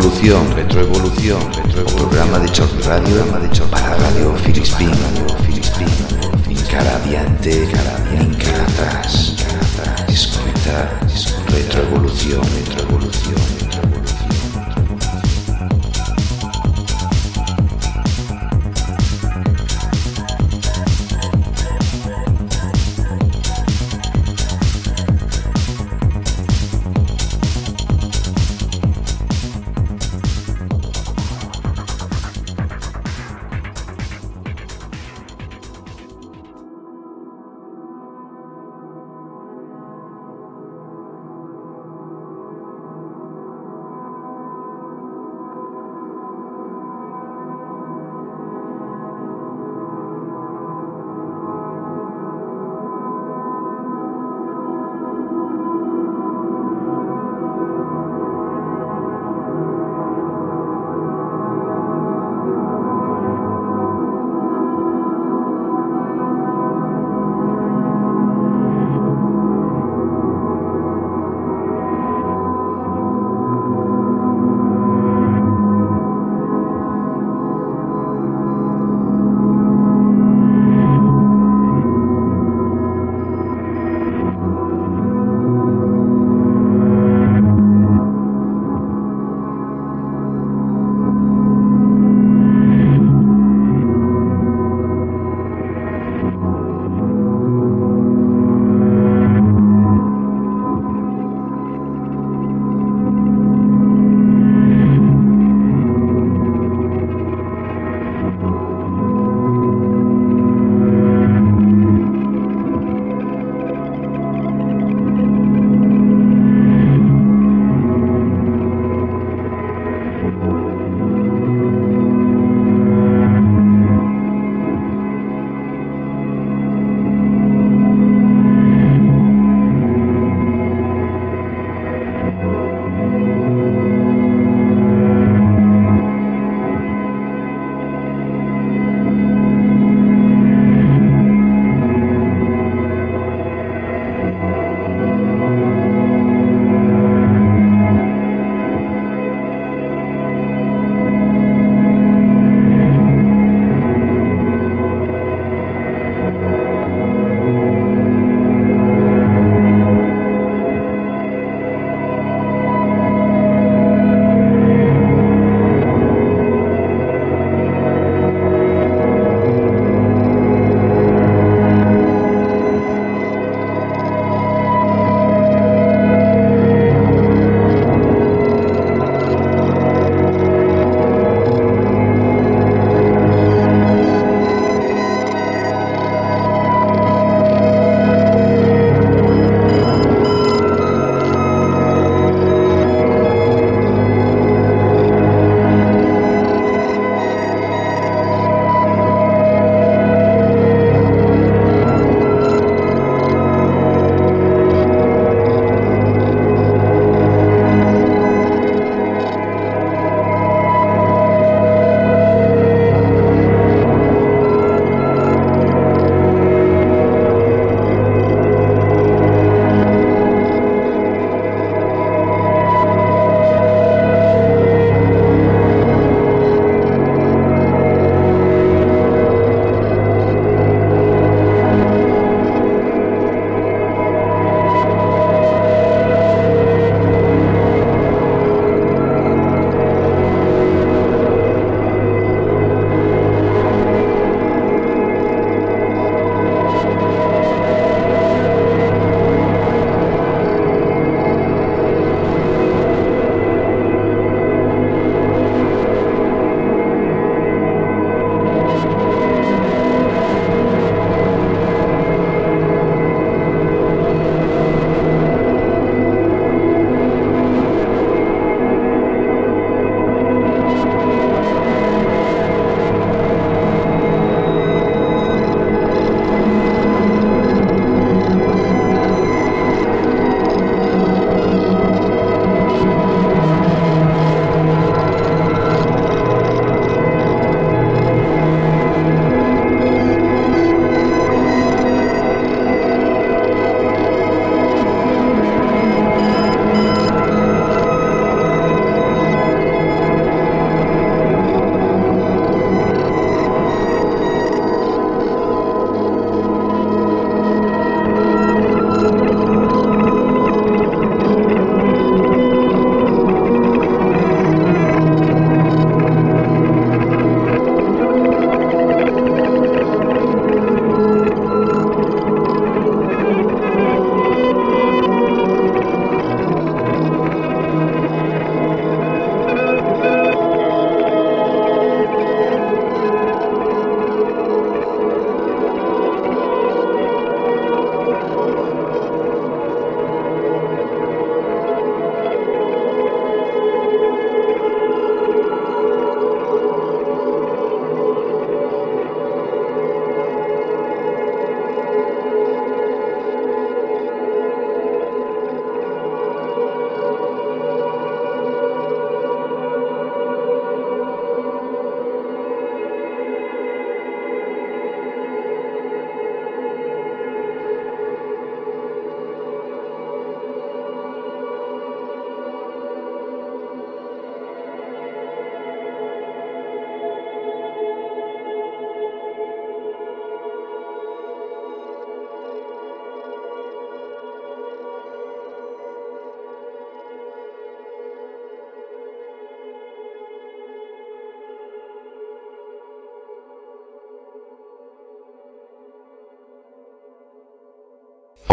Retroevolución, retroevolución, retroevolución. programa de Chor Radio, programa de Chor para Radio Filispín, Radio Filispín. Cara adiante, cara adiante, cara atrás, cara atrás. Escuta, retroevolución, retroevolución.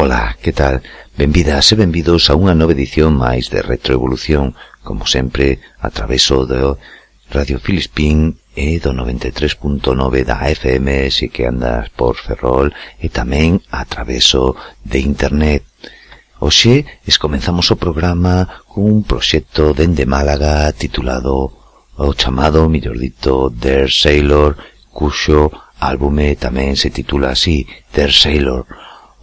Ola, que tal? Benvidas e benvidos a unha nova edición máis de Retroevolución, como sempre, a traveso do Radio Filispín e do 93.9 da FM se que andas por Ferrol e tamén a traveso de Internet. Oxe, es comenzamos o programa cun proxecto dende Málaga titulado o chamado, mellor dito, Der Sailor, cuxo álbume tamén se titula así, Der Sailor,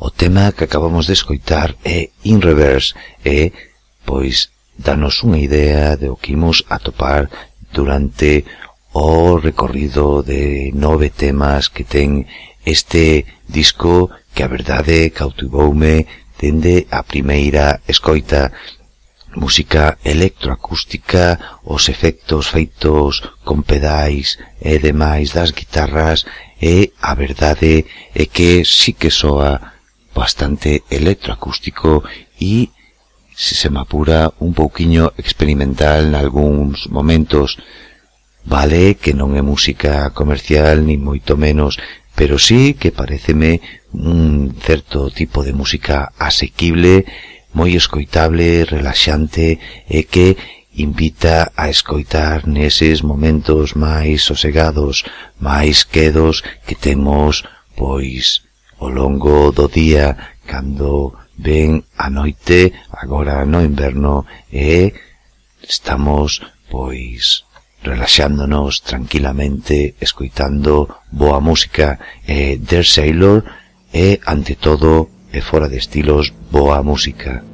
O tema que acabamos de escoitar é In Reverse e, pois, danos unha idea de o que imos atopar durante o recorrido de nove temas que ten este disco que a verdade cautivoume dende a primeira escoita. Música electroacústica, os efectos feitos con pedais e demais das guitarras e a verdade é que sí que soa bastante electroacústico e se se me apura un pouquiño experimental en algúns momentos. Vale que non é música comercial, ni moito menos, pero sí que pareceme un certo tipo de música asequible, moi escoitable, relaxante e que invita a escoitar neses momentos máis sosegados, máis quedos que temos, pois, O longo do día, cando ven a noite, agora no inverno, e estamos, pois, relaxándonos tranquilamente, escoitando boa música e Der Sailor, e, ante todo, e fora de estilos, boa música.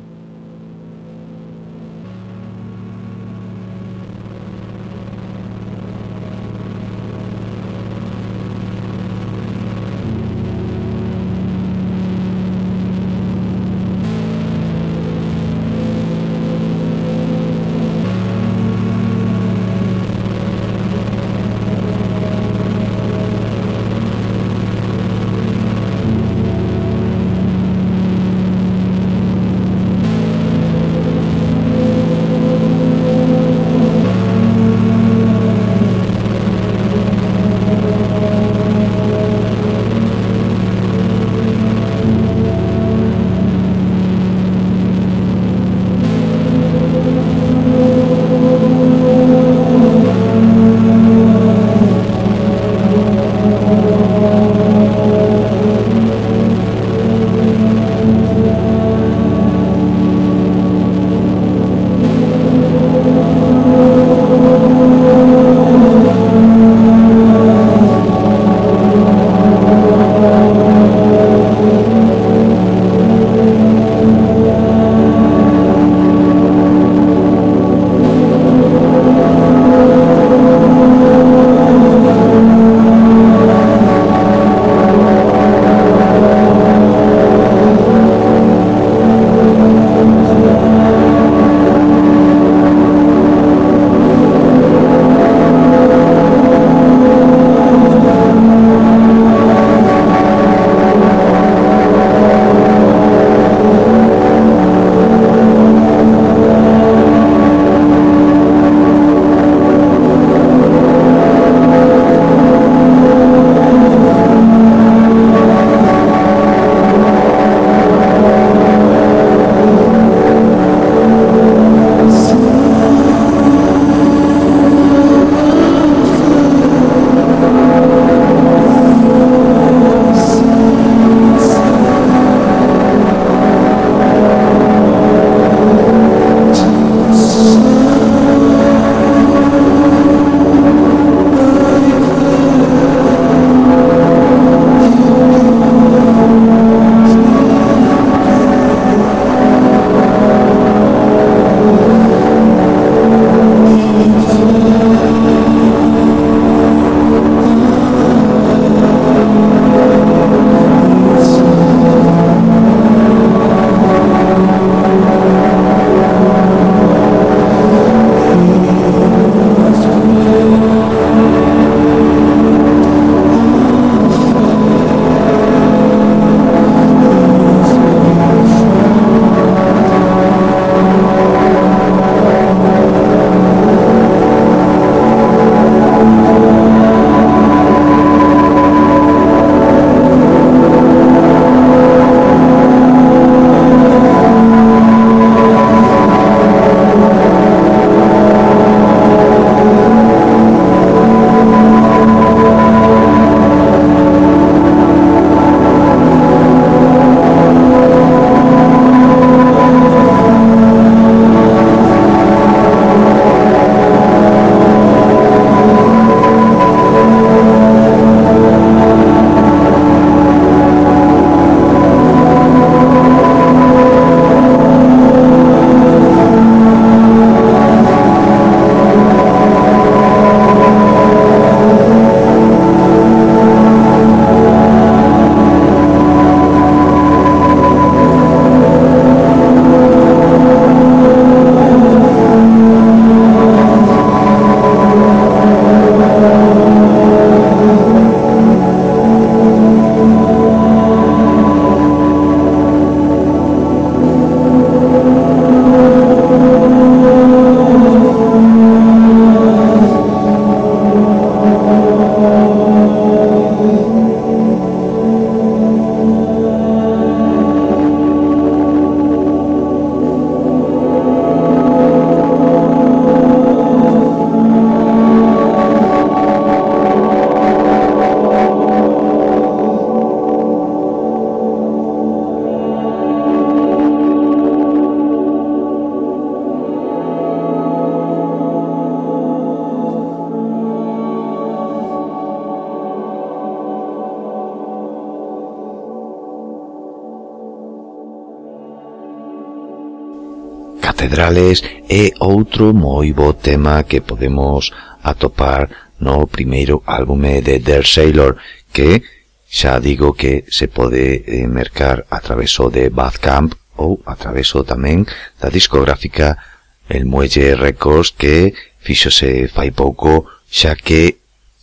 outro moi bo tema que podemos atopar no primeiro álbume de Der Sailor, que xa digo que se pode eh, mercar a traveso de Badcamp ou a traveso tamén da discográfica El Muelle Records que fixose fai pouco xa que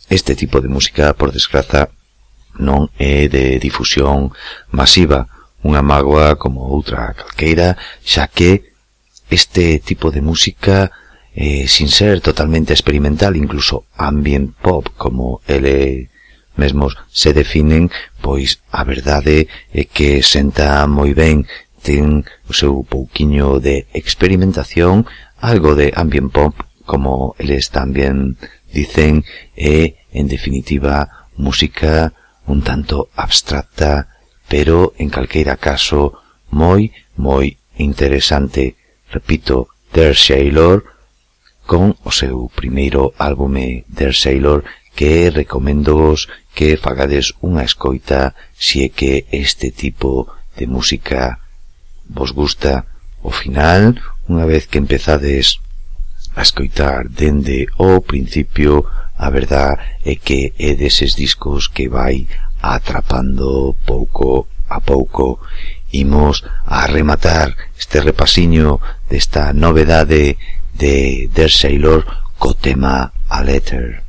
este tipo de música, por desgraza, non é de difusión masiva, unha mágoa como outra calqueira, xa que este tipo de música eh, sin ser totalmente experimental, incluso ambient pop, como ele mesmos se definen, pois a verdade é que senta moi ben, ten o seu pouquiño de experimentación, algo de ambient pop, como eles tamén dicen, e, en definitiva, música un tanto abstracta, pero, en calqueira caso, moi, moi interesante repito, Der Sailor, con o seu primeiro álbume Der Sailor, que recomendo vos que fagades unha escoita si é que este tipo de música vos gusta. O final, unha vez que empezades a escoitar dende o principio, a verdad é que é deses discos que vai atrapando pouco a pouco imos a rematar este repasiño desta novedade de Der Sailor co tema A Letter.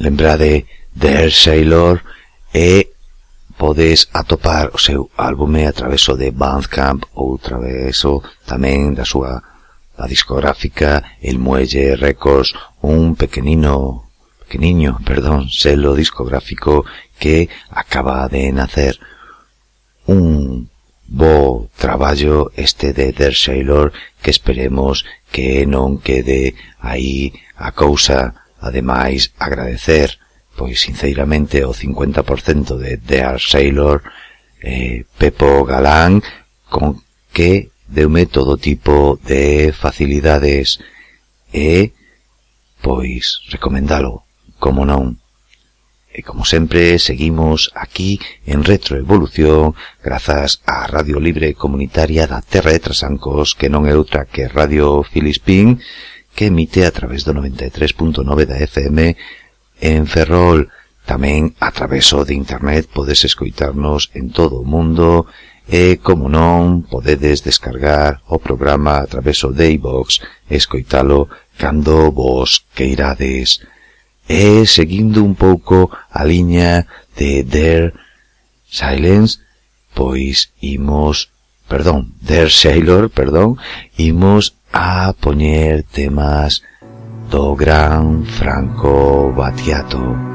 Lembrade Dear Sailor e podes atopar o seu álbume a traveso de Bandcamp ou traveso tamén da súa da discográfica El Muelle Records, un pequenino pequeniño, perdón, selo discográfico que acaba de nacer. Un bo traballo este de Der Sailor que esperemos que non quede aí a cousa Ademais, agradecer, pois sinceramente, o 50% de Dear Sailor, eh, Pepo Galán, con que deume todo tipo de facilidades e, pois, recomendalo, como non. E como sempre, seguimos aquí en Retroevolución grazas á Radio Libre Comunitaria da Terra de Trasancos, que non é outra que Radio Filispín, que emite a través do 93.9 da FM en Ferrol. Tamén a traveso de internet podes escoitarnos en todo o mundo e, como non, podedes descargar o programa a traveso de iVox e escoitalo cando vos queirades. E seguindo un pouco a liña de There Silence, pois imos, perdón, There Sailor, perdón, imos a poñer temas do gran Franco Batiato.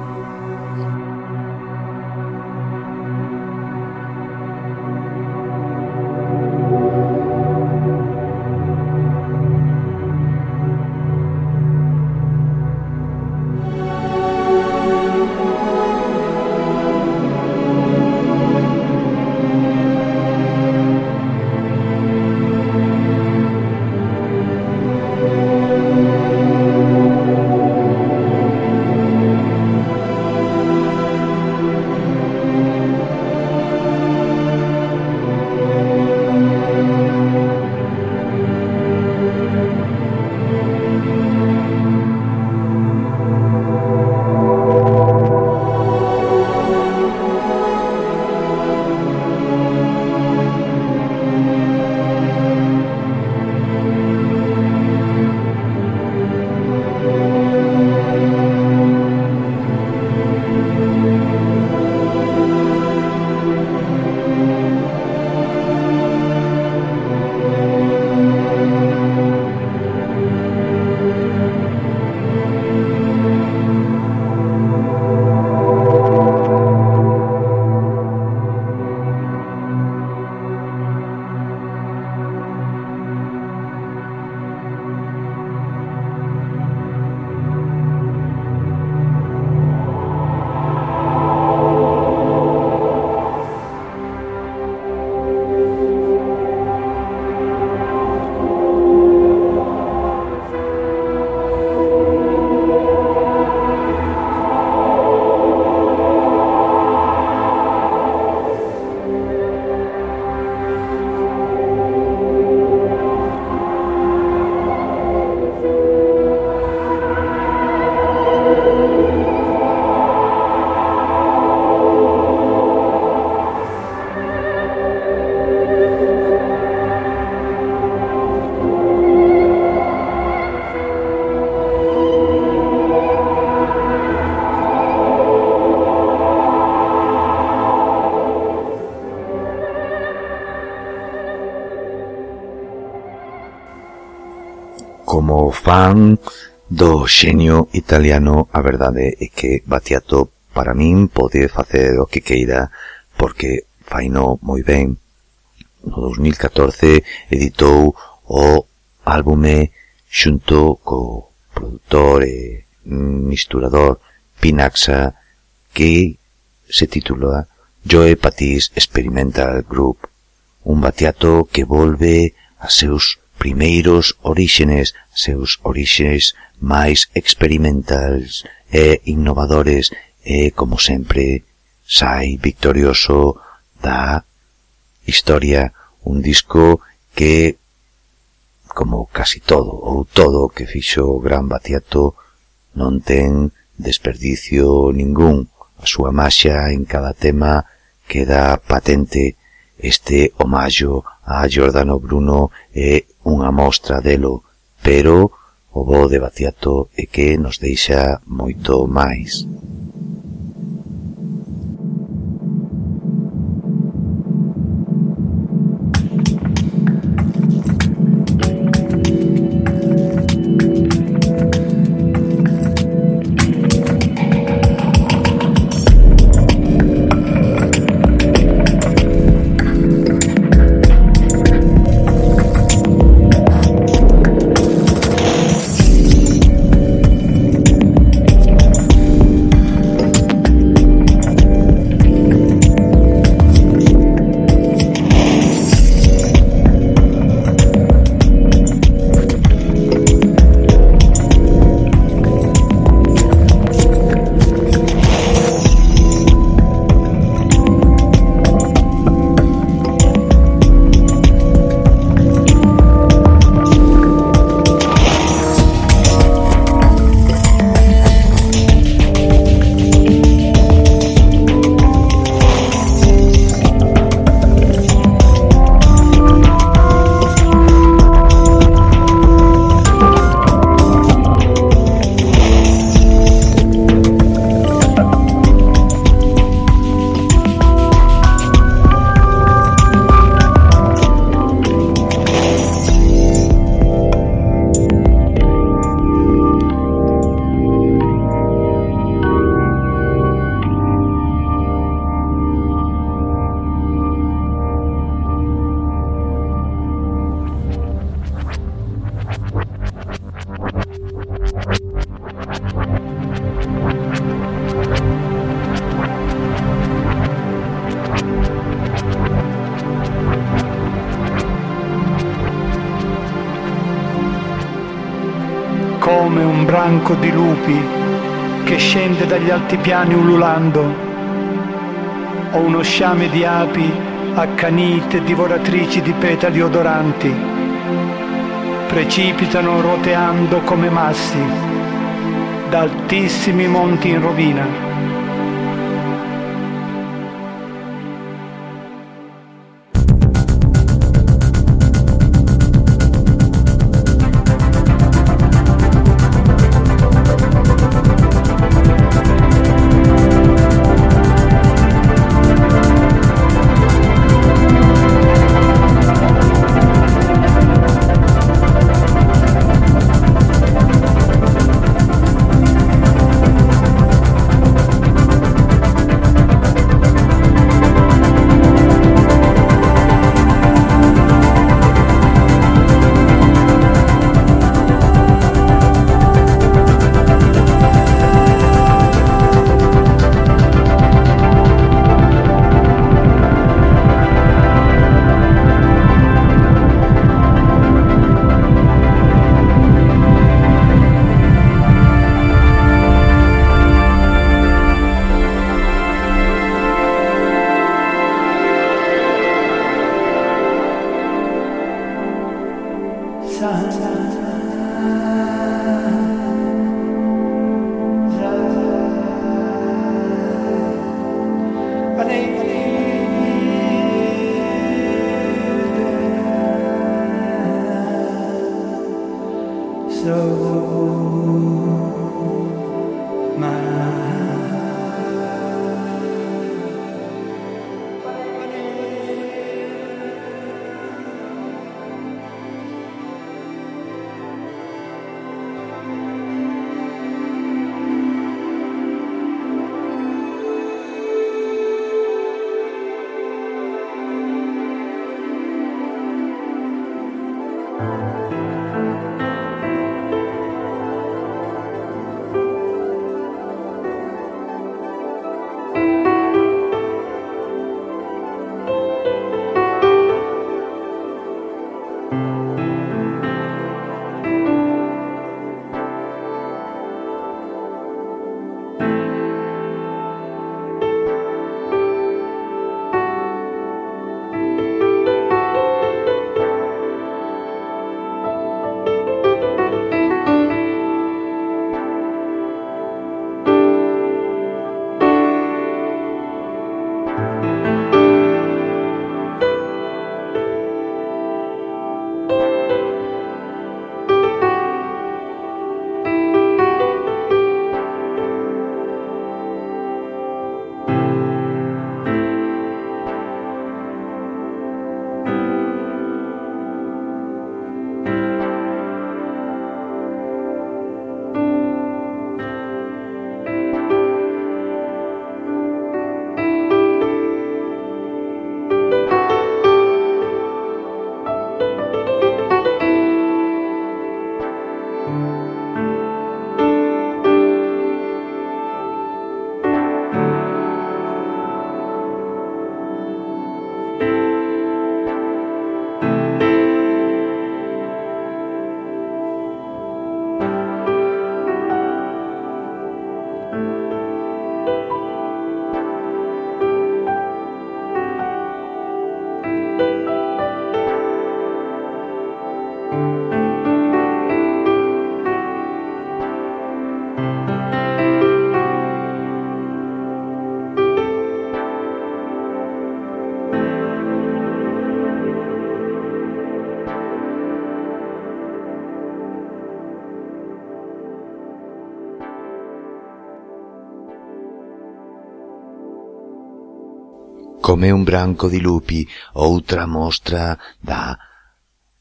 fan do xenio italiano, a verdade é que Batiato para min pode facer o que queira porque faino moi ben. No 2014 editou o álbume xunto co produtor e misturador Pinaxa que se titula Joe Patis Experimental Group, un batiato que volve a seus primeiros oríxenes, seus orixes máis experimentais e innovadores e, como sempre, sai victorioso da historia un disco que, como casi todo ou todo que fixo o Gran Batiato, non ten desperdicio ningún. A súa maxia en cada tema queda patente este homallo a Giordano Bruno e unha mostra delo, pero o bo de Baciato é que nos deixa moito máis. Dagli altipiani ululando, o uno sciame di api accanite divoratrici di petali odoranti, precipitano roteando come massi da altissimi monti in rovina. Tomé un branco di lupi, outra mostra da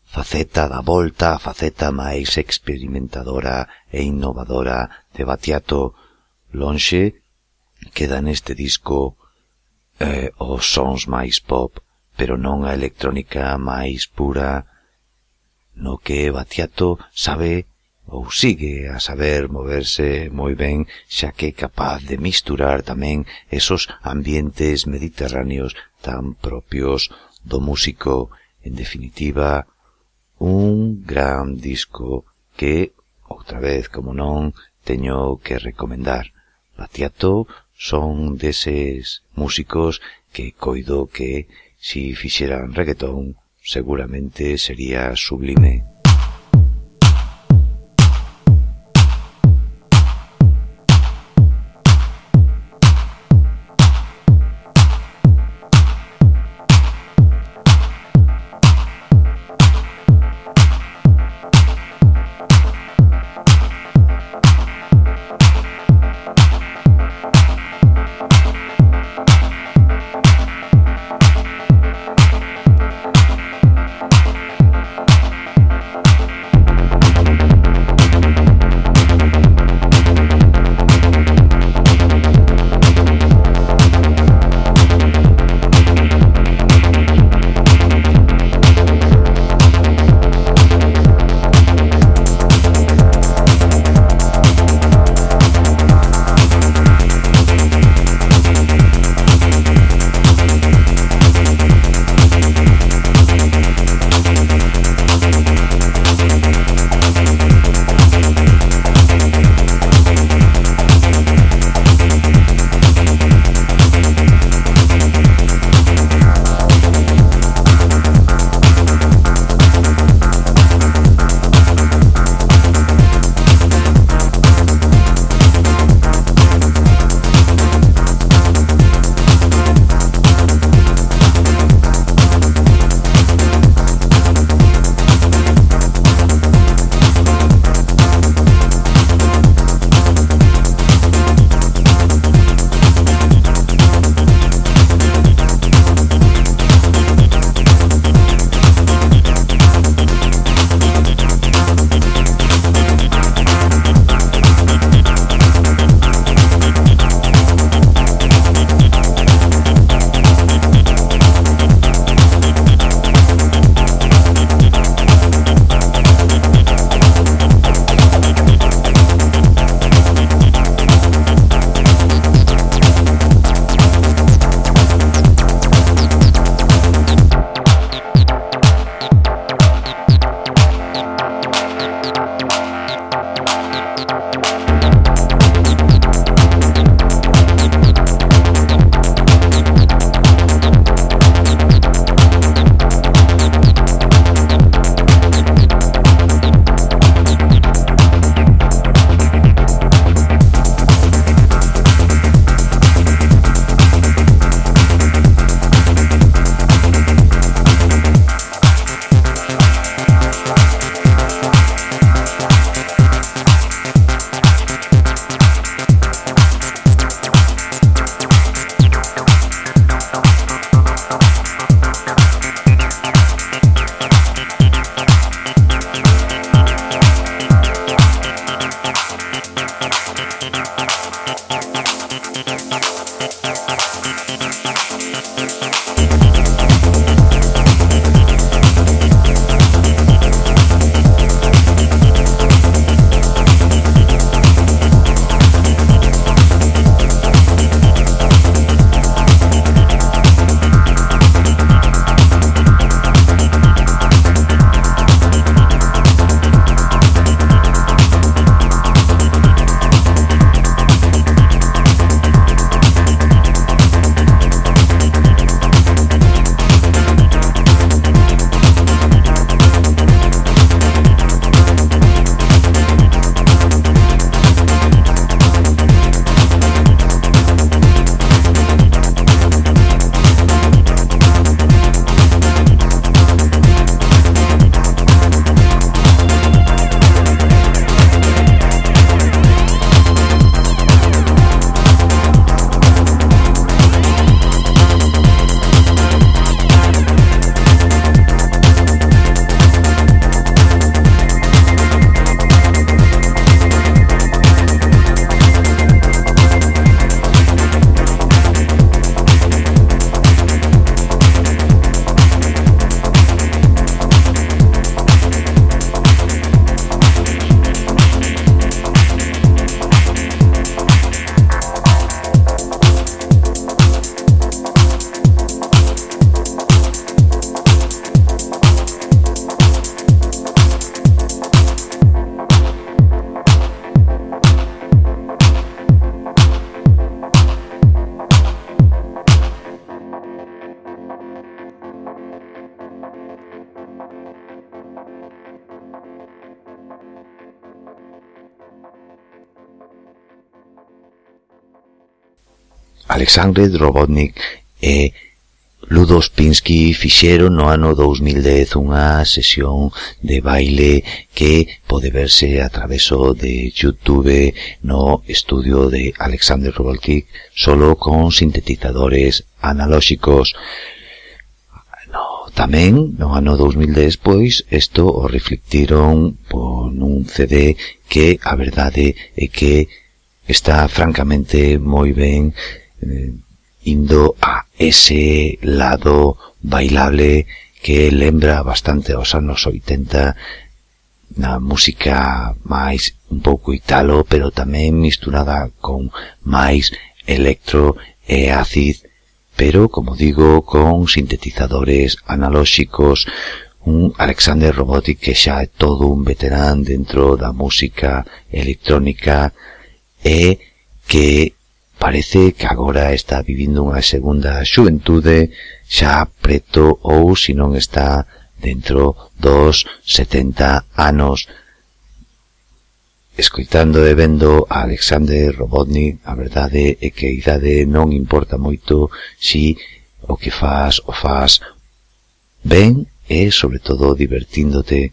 faceta da volta, a faceta máis experimentadora e innovadora de Batiato lonxe queda neste disco eh, os sons máis pop, pero non a electrónica máis pura no que Batiato sabe ou sigue a saber moverse moi ben xa que é capaz de misturar tamén esos ambientes mediterráneos tan propios do músico, en definitiva, un gran disco que, outra vez como non, teño que recomendar. Batiato son deses músicos que coido que, si fixeran reggaetón, seguramente sería sublime. Alexandre Drobotnik e Ludos Pinsky fixeron no ano 2010 unha sesión de baile que pode verse a traveso de Youtube no estudio de Alexander Robotnik solo con sintetizadores analóxicos. No, tamén no ano 2010 pois isto o reflectiron por un CD que a verdade é que está francamente moi ben eh, indo a ese lado bailable que lembra bastante aos anos 80 na música máis un pouco italo, pero tamén misturada con máis electro e acid, pero, como digo, con sintetizadores analóxicos, un Alexander Robotic que xa é todo un veterán dentro da música electrónica e que parece que agora está vivindo unha segunda xuventude xa preto ou se non está dentro dos 70 anos. Escoitando e vendo a Alexander Robotnik, a verdade é que a idade non importa moito si o que faz o faz ben e, sobre todo, divertíndote.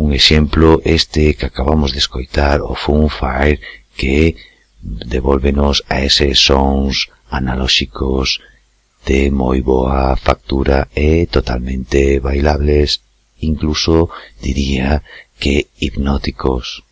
Un exemplo este que acabamos de escoitar o Fun Fire que devolvenos a eses sons analóxicos de moi boa factura e totalmente bailables, incluso diría que hipnóticos.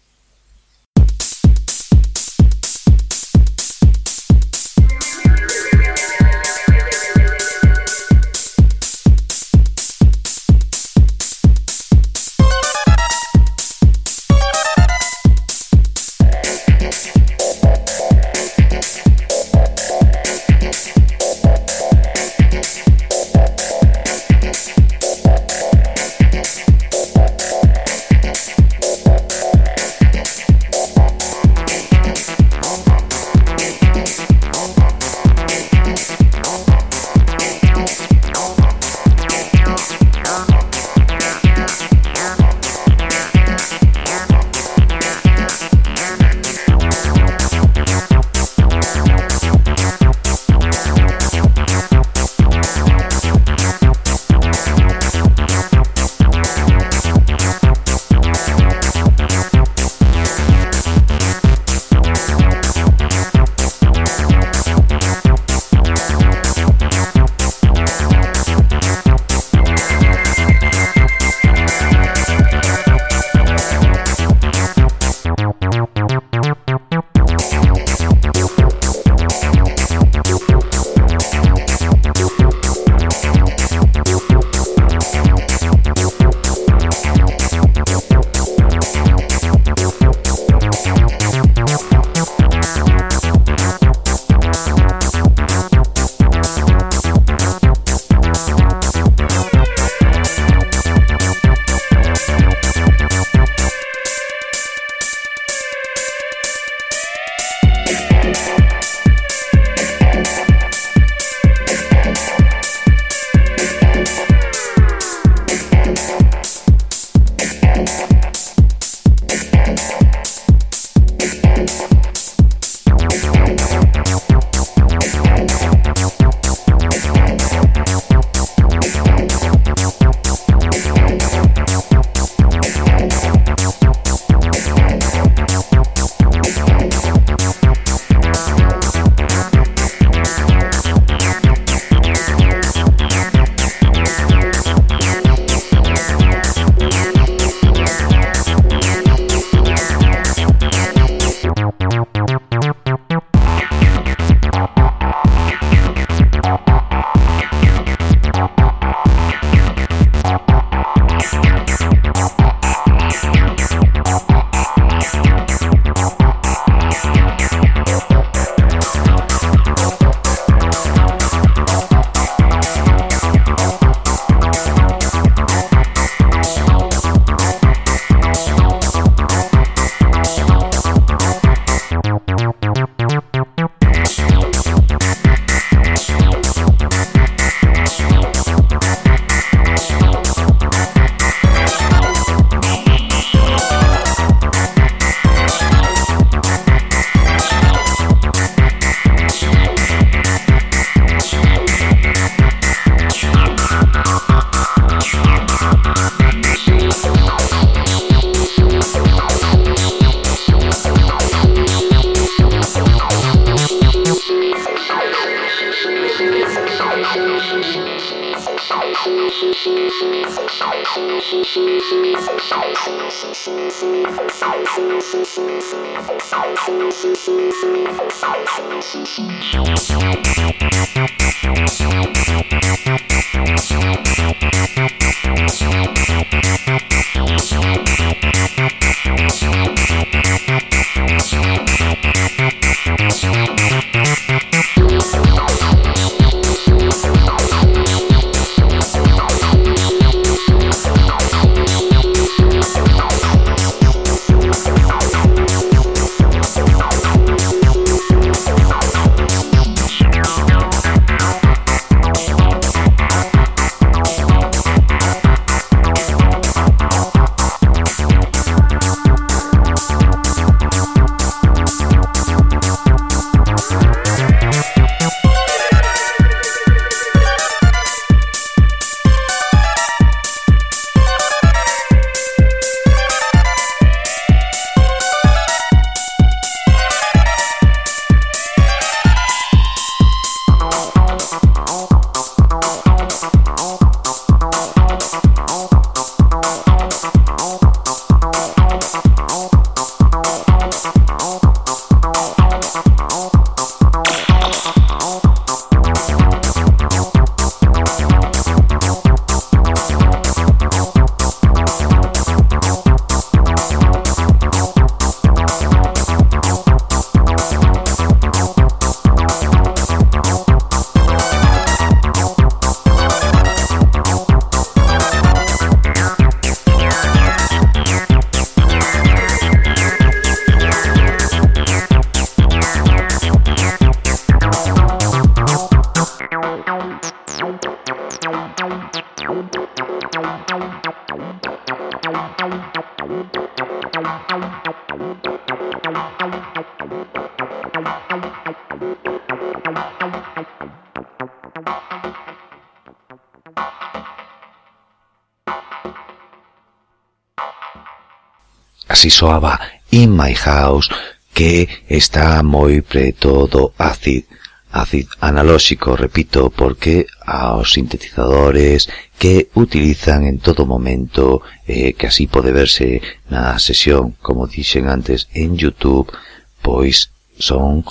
así soaba In My House que está moi preto do acid, acid analóxico, repito, porque aos sintetizadores que utilizan en todo momento, eh, que así pode verse na sesión, como dixen antes, en Youtube, pois son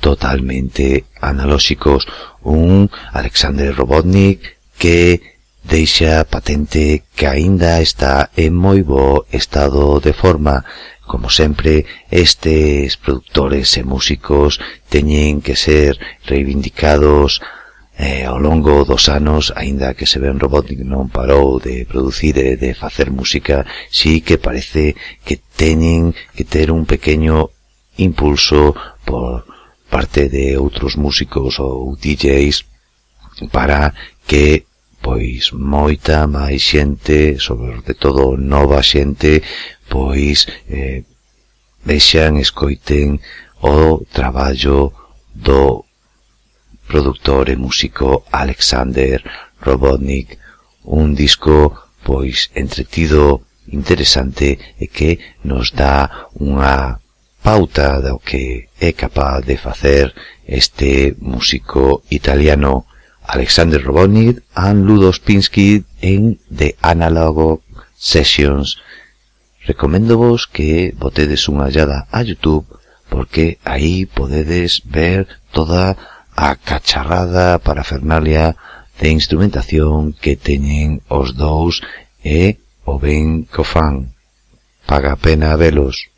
totalmente analóxicos. Un Alexander Robotnik que deixa patente que aínda está en moi bo estado de forma. Como sempre, estes produtores e músicos teñen que ser reivindicados eh, ao longo dos anos, aínda que se ven Robotnik non parou de producir e de facer música, sí que parece que teñen que ter un pequeno impulso por parte de outros músicos ou DJs para que pois moita máis xente, sobre todo nova xente, pois eh, vexan, escoiten o traballo do productor e músico Alexander Robotnik, un disco pois entretido, interesante e que nos dá unha pauta do que é capaz de facer este músico italiano. Alexander Robotnik and Ludospinsky en The Analog Sessions. Recomendo vos que botedes unha hallada a Youtube porque aí podedes ver toda a cacharrada parafernalia de instrumentación que teñen os dous e o ben co fan. Paga pena velos.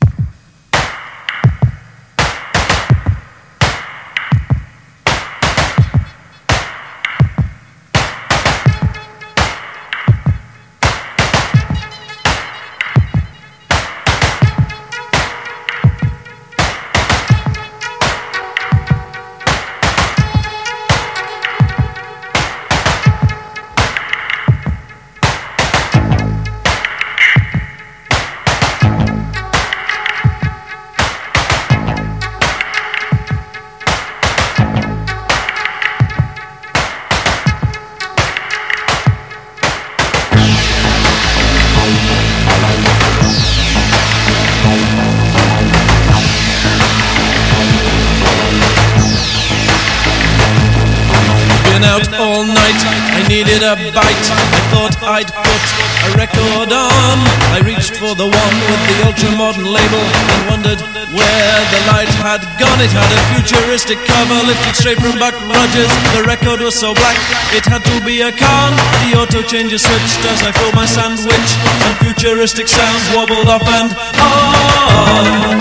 It had a futuristic cover lifted straight from Buck Rogers. The record was so black it had to be a con. The auto changer switched as I filled my sandwich, and futuristic sounds wobbled off and on.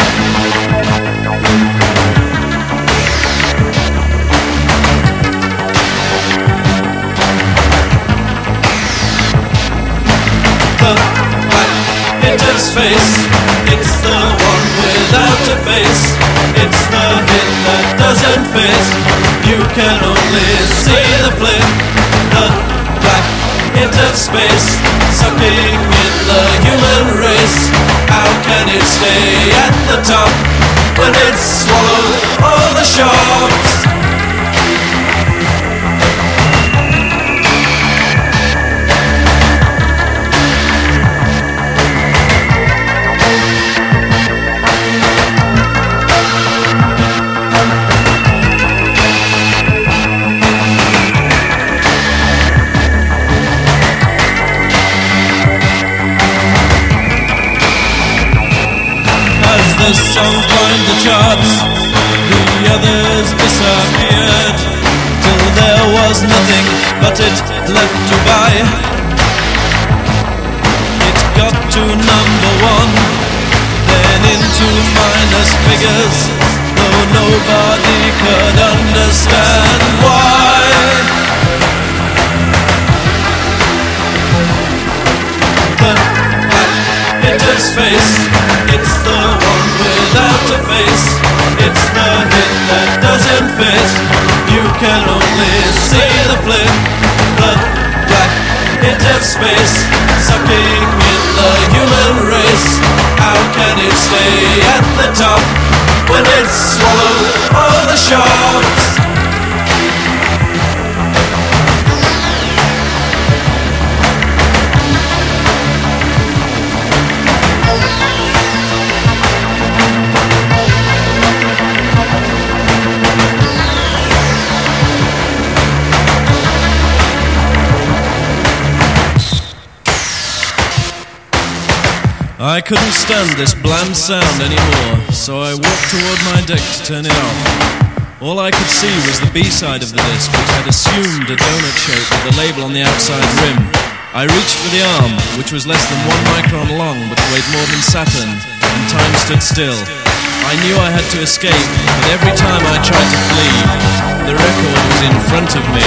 It's the without a face. It's the hit that doesn't fit. You can only see the flip. The black of space, sucking in the human race. How can it stay at the top when it's swallowed all the shops? Climbed the others disappeared, till there was nothing but it left to buy. It got to number one, then into minus figures, though nobody could understand why. The black hit space, it's can only see the flip. The black of space, sucking in the human race. How can it stay at the top when it's swallowed all the sharks? I couldn't stand this bland sound anymore, so I walked toward my deck to turn it off. All I could see was the B-side of the disc, which had assumed a donut shape with the label on the outside rim. I reached for the arm, which was less than one micron long but weighed more than Saturn, and time stood still. I knew I had to escape, but every time I tried to flee, the record was in front of me.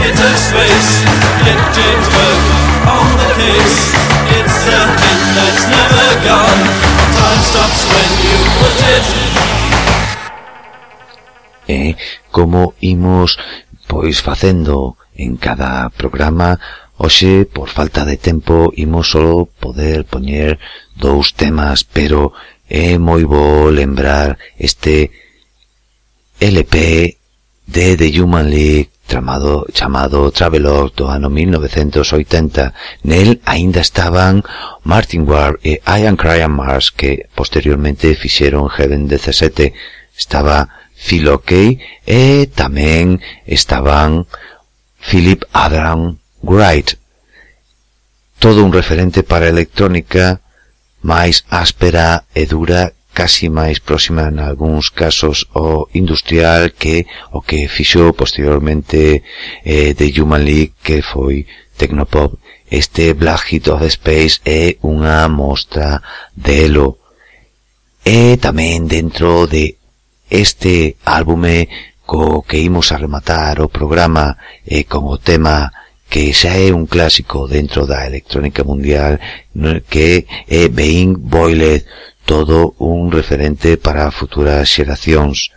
Into space, hit James Burke on the case. It's the thing that's never gone. Time stops when you put it. E como imos pois facendo en cada programa Oxe, por falta de tempo, imos só poder poñer dous temas, pero é moi bo lembrar este LP de The Human League tramado, chamado Travelog do ano 1980. Nel aínda estaban Martin Ward e Ian Cryan Mars que posteriormente fixeron Heaven 17. Estaba Phil O'Kay e tamén estaban Philip Adam Wright. Todo un referente para a electrónica máis áspera e dura casi máis próxima en algúns casos ao industrial que o que fixou posteriormente eh, de Human League que foi Tecnopop. Este Black Hit of Space é unha mostra delo. E tamén dentro de este álbume co que imos a rematar o programa e con o tema que xa é un clásico dentro da electrónica mundial que é Being Boiled todo un referente para futuras xeracións.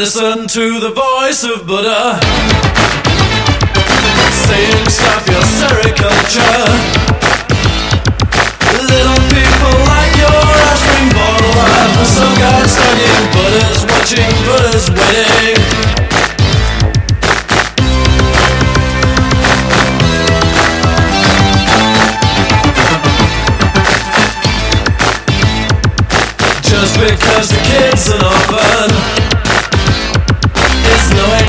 Listen to the voice of Buddha saying stop your sericulture. Little people like your offspring born alive for some guy studying Buddha's watching Buddha's. Just because the kid's an orphan Is no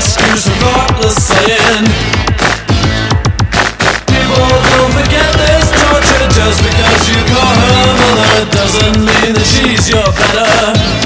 excuse for thoughtless saying People don't forget this torture Just because you call her mother. Doesn't mean that she's your better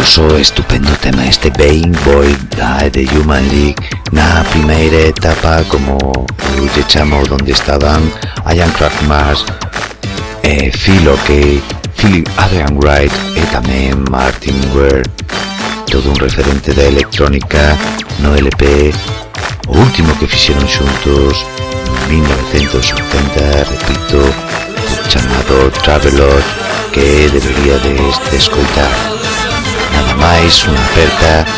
Maravilloso, estupendo tema este Bane Boy de Human League na primeira etapa como eu lle chamo donde estaban Ian Craftmars e Phil O'Kay, Philip Adrian Wright e tamén Martin Ware todo un referente da electrónica no LP o último que fixeron xuntos 1980, repito chamado Travelot que debería de, de nada máis unha aperta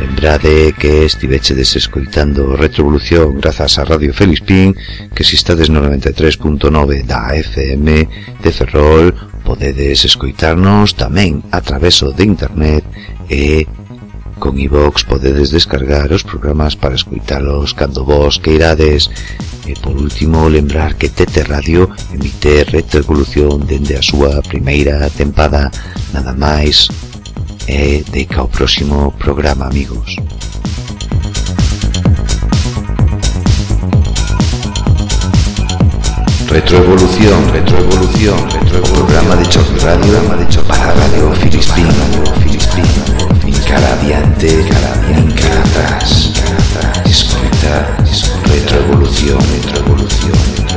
Lembrade que estivechedes escoitando Retrovolución grazas a Radio Felispín que si estades no 93.9 da FM de Ferrol podedes escoitarnos tamén a traveso de internet e con iVox podedes descargar os programas para escoitalos cando vos queirades. E por último lembrar que Tete Radio emite Retroevolución dende a súa primeira tempada nada máis. e de próximo programa, amigos. Retroevolución, retroevolución, retroevolución. Programa de Choc Radio, programa de Choc para Radio Filispín, Radio Filispín. Fin cara adiante, cara adiante, cara atrás, retroevolución, retroevolución.